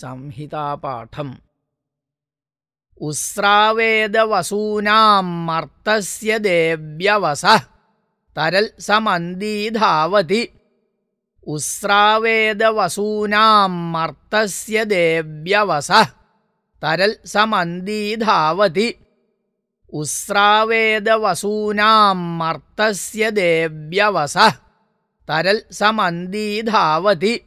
സംഹിതാപാഠം. ഉസ്രാവേദവസൂനാം മർത്തസ്യ ദേവ്യവസ. തരൽ സമന്തീധാവതി. ഉസ്രാവേദവസൂനാം മർത്തസ്യ ദേവ്യവസ. തരൽ സമന്തീധാവതി. ഉസ്രാവേദവസൂനാം മർത്തസ്യ ദേവ്യവസ. തരൽ സമന്തീധാവതി.